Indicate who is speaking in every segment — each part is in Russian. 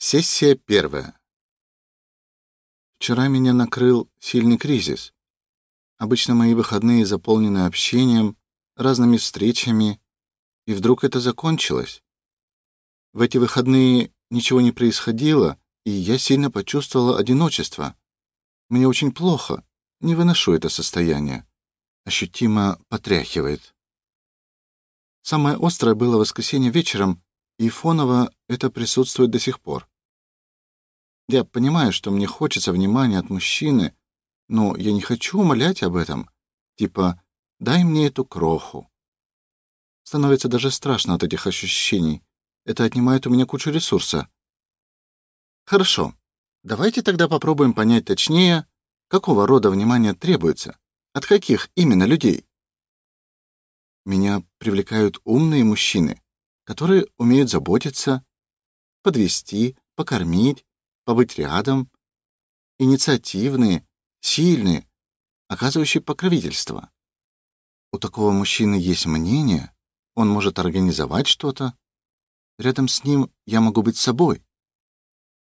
Speaker 1: Сессия первая. Вчера меня накрыл сильный кризис. Обычно мои выходные заполнены общением, разными встречами, и вдруг это закончилось. В эти выходные ничего не происходило, и я сильно почувствовала одиночество. Мне очень плохо, не выношу это состояние. Ощутимо потряхивает. Самое острое было воскресенье вечером, и фоново это присутствует до сих пор. Я понимаю, что мне хочется внимания от мужчины, но я не хочу умолять об этом. Типа, дай мне эту кроху. Становится даже страшно от этих ощущений. Это отнимает у меня кучу ресурса. Хорошо. Давайте тогда попробуем понять точнее, какого рода внимание требуется, от каких именно людей. Меня привлекают умные мужчины, которые умеют заботиться, подвести, покормить, побыть рядом, инициативные, сильные, оказывающие покровительство. У такого мужчины есть мнение, он может организовать что-то. Рядом с ним я могу быть собой.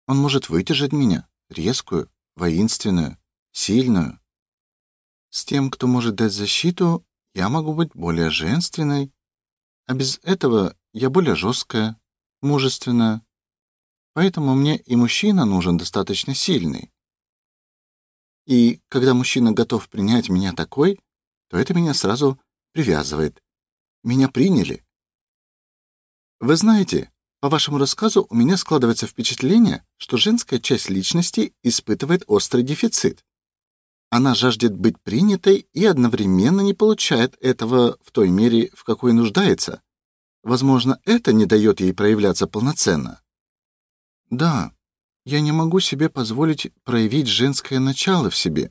Speaker 1: Он может выдержать меня, резкую, воинственную, сильную. С тем, кто может дать защиту, я могу быть более женственной, а без этого я более жесткая, мужественная. Поэтому мне и мужчина нужен достаточно сильный. И когда мужчина готов принять меня такой, то это меня сразу привязывает. Меня приняли. Вы знаете, по вашему рассказу у меня складывается впечатление, что женская часть личности испытывает острый дефицит. Она жаждет быть принятой и одновременно не получает этого в той мере, в какой нуждается. Возможно, это не дает ей проявляться полноценно. Да, я не могу себе позволить проявить женское начало в себе.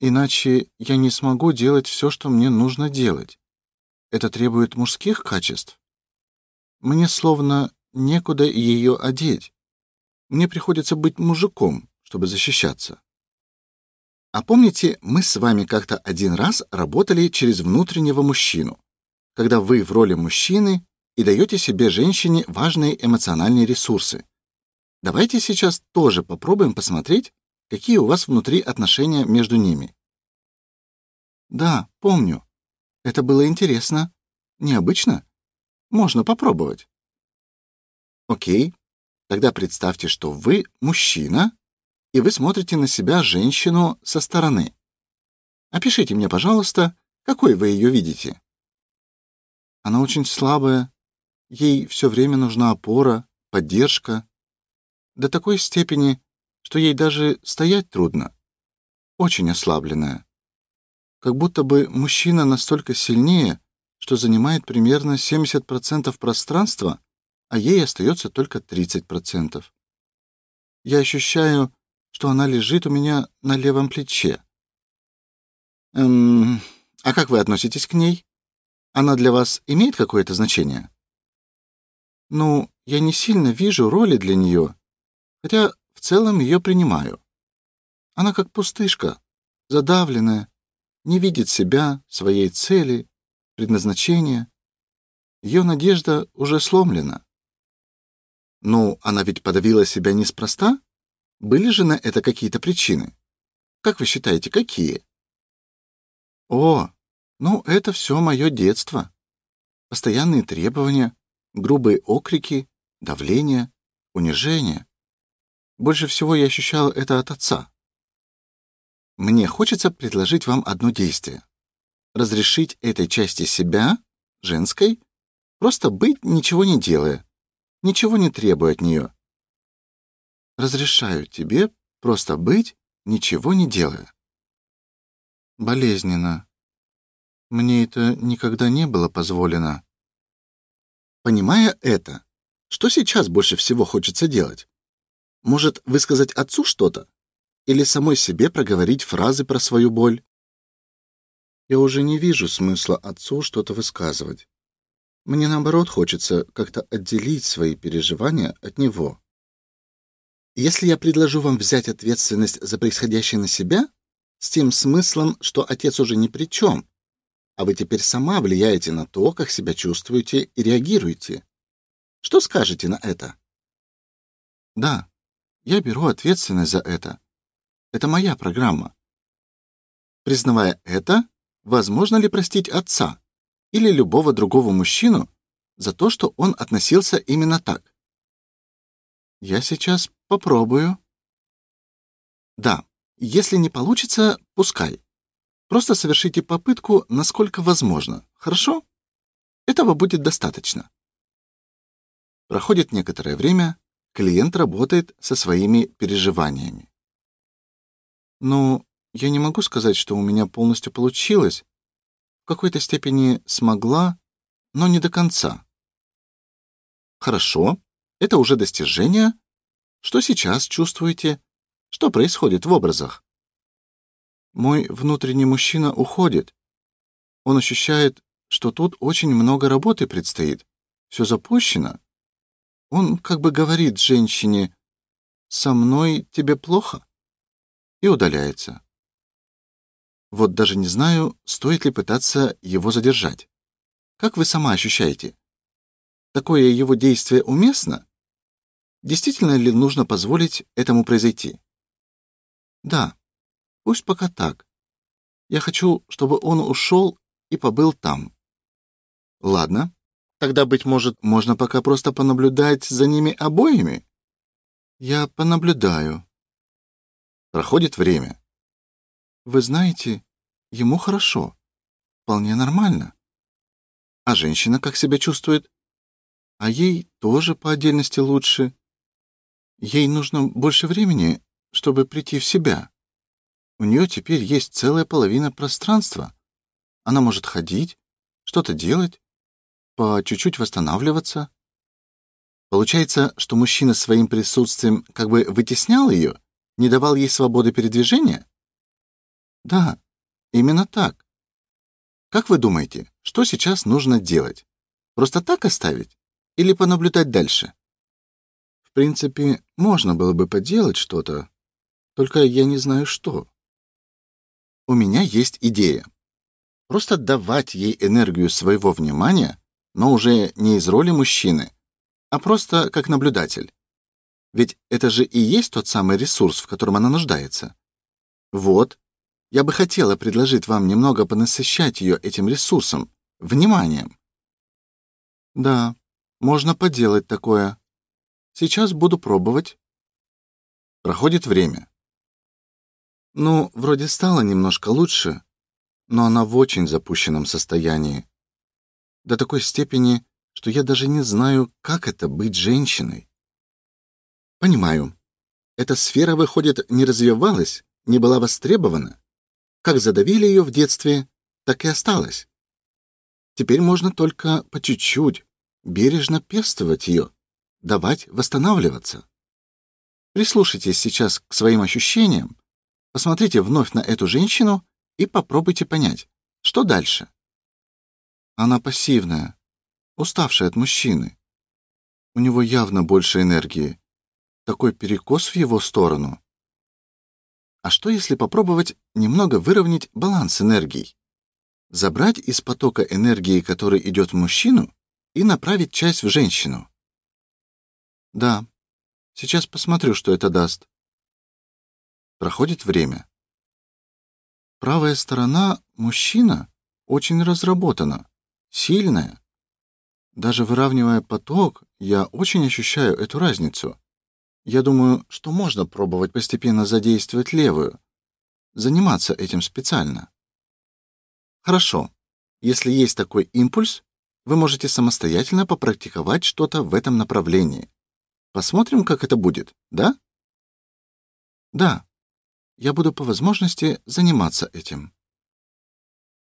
Speaker 1: Иначе я не смогу делать все, что мне нужно делать. Это требует мужских качеств. Мне словно некуда ее одеть. Мне приходится быть мужиком, чтобы защищаться. А помните, мы с вами как-то один раз работали через внутреннего мужчину, когда вы в роли мужчины и даете себе женщине важные эмоциональные ресурсы. Давайте сейчас тоже попробуем посмотреть, какие у вас внутри отношения между ними. Да, помню. Это было интересно. Необычно. Можно попробовать. Окей. Тогда представьте, что вы мужчина, и вы смотрите на себя женщину со стороны. Опишите мне, пожалуйста, какой вы ее видите. Она очень слабая. Ей все время нужна опора, поддержка, до такой степени, что ей даже стоять трудно. Очень ослабленная. Как будто бы мужчина настолько сильнее, что занимает примерно 70% пространства, а ей остается только 30%. Я ощущаю, что она лежит у меня на левом плече. Эм, а как вы относитесь к ней? Она для вас имеет какое-то значение? Ну, я не сильно вижу роли для нее, хотя в целом ее принимаю. Она как пустышка, задавленная, не видит себя, своей цели, предназначения. Ее надежда уже сломлена. Ну, она ведь подавила себя неспроста? Были же на это какие-то причины? Как вы считаете, какие? О, ну это все мое детство. Постоянные требования, грубые окрики, давление, унижение. Больше всего я ощущал это от отца. Мне хочется предложить вам одно действие. Разрешить этой части себя, женской, просто быть, ничего не делая, ничего не требуя от нее. Разрешаю тебе просто быть, ничего не делая. Болезненно. Мне это никогда не было позволено. Понимая это, что сейчас больше всего хочется делать? Может, высказать отцу что-то? Или самой себе проговорить фразы про свою боль? Я уже не вижу смысла отцу что-то высказывать. Мне наоборот хочется как-то отделить свои переживания от него. Если я предложу вам взять ответственность за происходящее на себя, с тем смыслом, что отец уже ни при чем, а вы теперь сама влияете на то, как себя чувствуете и реагируете. Что скажете на это? Да. Я беру ответственность за это. Это моя программа. Признавая это, возможно ли простить отца или любого другого мужчину за то, что он относился именно так? Я сейчас попробую. Да. Если не получится, пускай. Просто совершите попытку, насколько возможно. Хорошо? Этого будет достаточно. Проходит некоторое время, клиент работает со своими переживаниями. Ну, я не могу сказать, что у меня полностью получилось. В какой-то степени смогла, но не до конца. Хорошо, это уже достижение. Что сейчас чувствуете? Что происходит в образах? Мой внутренний мужчина уходит. Он ощущает, что тут очень много работы предстоит. Все запущено. Он как бы говорит женщине: "Со мной тебе плохо" и удаляется. Вот даже не знаю, стоит ли пытаться его задержать. Как вы сама ощущаете? Такое его действие уместно? Действительно ли нужно позволить этому произойти? Да. Пусть пока так. Я хочу, чтобы он ушел и побыл там. Ладно. Тогда быть может, можно пока просто понаблюдать за ними обоими. Я понаблюдаю. Проходит время. Вы знаете, ему хорошо. Вполне нормально. А женщина как себя чувствует? А ей тоже по отдельности лучше. Ей нужно больше времени, чтобы прийти в себя. У нее теперь есть целая половина пространства. Она может ходить, что-то делать, по чуть-чуть восстанавливаться. Получается, что мужчина своим присутствием как бы вытеснял ее не давал ей свободы передвижения? Да, именно так. Как вы думаете, что сейчас нужно делать? Просто так оставить или понаблюдать дальше? В принципе, можно было бы поделать что-то, только я не знаю что. У меня есть идея. Просто давать ей энергию своего внимания, но уже не из роли мужчины, а просто как наблюдатель. Ведь это же и есть тот самый ресурс, в котором она нуждается. Вот, я бы хотела предложить вам немного понасыщать ее этим ресурсом, вниманием. Да, можно поделать такое. Сейчас буду пробовать. Проходит время. Ну, вроде стало немножко лучше, но она в очень запущенном состоянии. До такой степени, что я даже не знаю, как это быть женщиной. Понимаю. Эта сфера, выходит, не развивалась, не была востребована. Как задавили ее в детстве, так и осталась. Теперь можно только по чуть-чуть, бережно пестовать ее, давать восстанавливаться. Прислушайтесь сейчас к своим ощущениям, посмотрите вновь на эту женщину и попробуйте понять, что дальше. Она пассивная, уставшая от мужчины. У него явно больше энергии, такой перекос в его сторону. А что если попробовать немного выровнять баланс энергий? Забрать из потока энергии, который идет в мужчину, и направить часть в женщину. Да. Сейчас посмотрю, что это даст. Проходит время. Правая сторона мужчина очень разработана, сильная. Даже выравнивая поток, я очень ощущаю эту разницу. Я думаю, что можно пробовать постепенно задействовать левую, заниматься этим специально. Хорошо. Если есть такой импульс, вы можете самостоятельно попрактиковать что-то в этом направлении. Посмотрим, как это будет, да? Да. Я буду по возможности заниматься этим.